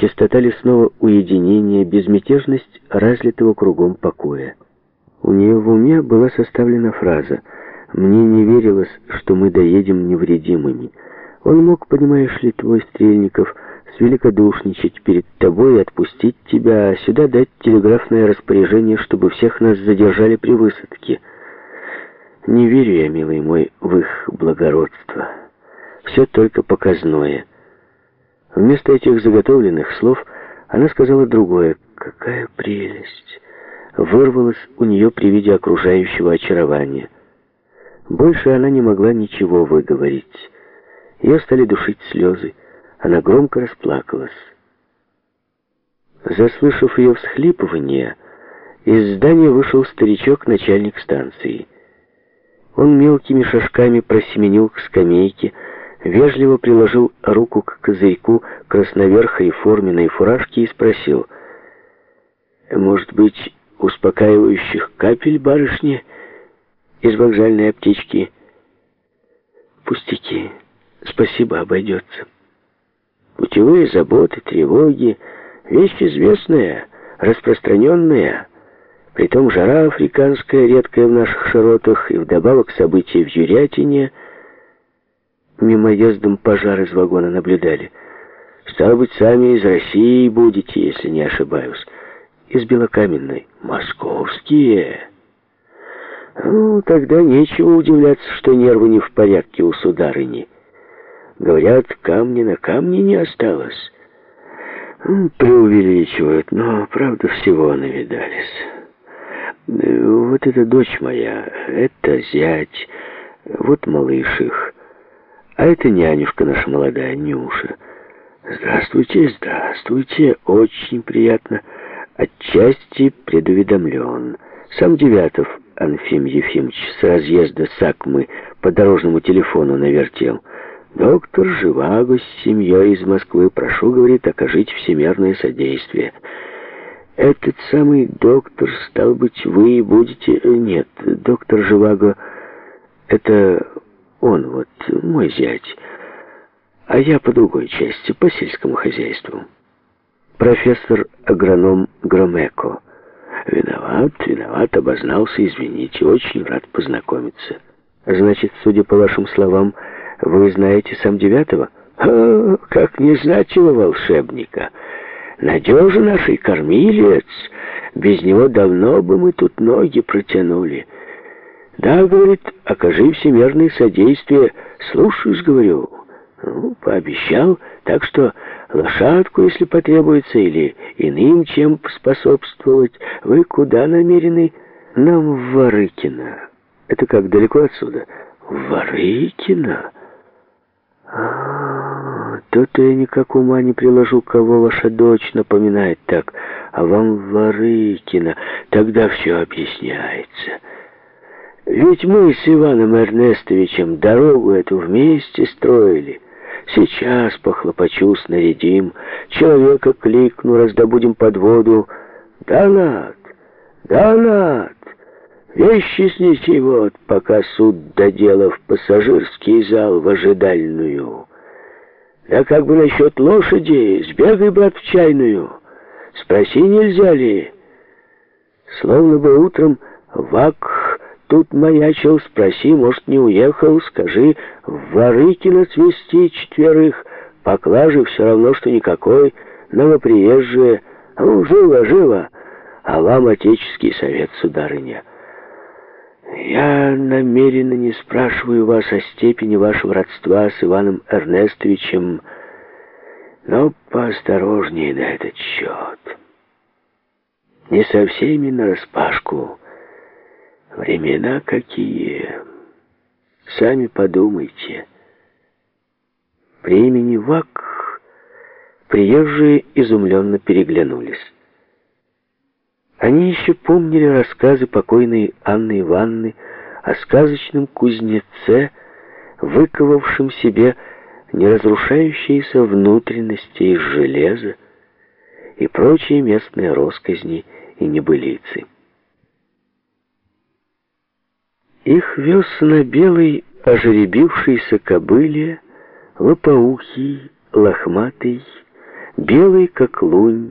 чистота лесного уединения, безмятежность разлитого кругом покоя. У нее в уме была составлена фраза «Мне не верилось, что мы доедем невредимыми». Он мог, понимаешь ли, твой Стрельников, свеликодушничать перед тобой и отпустить тебя, а сюда дать телеграфное распоряжение, чтобы всех нас задержали при высадке. Не верю я, милый мой, в их благородство. Все только показное. Вместо этих заготовленных слов она сказала другое. «Какая прелесть!» Вырвалась у нее при виде окружающего очарования. Больше она не могла ничего выговорить. Ее стали душить слезы. Она громко расплакалась. Заслышав ее всхлипывание, из здания вышел старичок, начальник станции. Он мелкими шажками просеменил к скамейке, вежливо приложил руку к козырьку красноверхой форменной фуражки и спросил, «Может быть, успокаивающих капель барышни из вокзальной аптечки?» «Пустяки. Спасибо, обойдется». Путевые заботы, тревоги — вещь известная, распространенная. Притом жара африканская, редкая в наших широтах, и вдобавок события в Юрятине — Мимоездом пожар из вагона наблюдали. Стало быть, сами из России будете, если не ошибаюсь. Из Белокаменной. Московские. Ну, тогда нечего удивляться, что нервы не в порядке у сударыни. Говорят, камня на камне не осталось. Преувеличивают, но, правда, всего навидались. Вот эта дочь моя, это зять, вот малыш их. А это нянюшка наша молодая, Нюша. Здравствуйте, здравствуйте. Очень приятно. Отчасти предуведомлен. Сам Девятов Анфим Ефимович с разъезда Сакмы по дорожному телефону навертел. Доктор Живаго с семьей из Москвы. Прошу, говорит, окажите всемерное содействие. Этот самый доктор, стал быть, вы будете... Нет, доктор Живаго, это он вот, мой зять, а я по другой части, по сельскому хозяйству. Профессор-агроном Громеко. Виноват, виноват, обознался, извините, очень рад познакомиться. Значит, судя по вашим словам, вы знаете сам Девятого? А, как не знать его волшебника. Надежа нашей кормилец. Без него давно бы мы тут ноги протянули. «Да, — говорит, — окажи всемирное содействие. Слушаешь, — говорю, — ну, пообещал, так что лошадку, если потребуется, или иным чем способствовать. Вы куда намерены? Нам в Варыкино. Это как, далеко отсюда? В Варыкино? А, то-то я никак ума не приложу, кого ваша дочь напоминает так. А вам в Варыкино. Тогда все объясняется». Ведь мы с Иваном Эрнестовичем дорогу эту вместе строили. Сейчас похлопочу, снарядим, человека кликну, раздобудем под воду. Да, Над, да, Над, вещи снеси вот, пока суд доделав пассажирский зал в ожидальную. Да как бы насчет лошади, сбегай, брат, в чайную, спроси, нельзя ли. Словно бы утром вак тут маячил, спроси, может, не уехал, скажи, в Ворыкино свести четверых, поклажи все равно, что никакой, новоприезжие, ну, живо, живо, а вам отеческий совет, сударыня. Я намеренно не спрашиваю вас о степени вашего родства с Иваном Эрнестовичем, но поосторожнее на этот счет. Не со всеми нараспашку, Времена какие. Сами подумайте. При имени Вак приезжие изумленно переглянулись. Они еще помнили рассказы покойной Анны Ивановны о сказочном кузнеце, выковавшем себе неразрушающиеся внутренности из железа и прочие местные росказни и небылицы. Их вез на белой ожеребившейся кобыле лопоухий, лохматый, белый как лунь,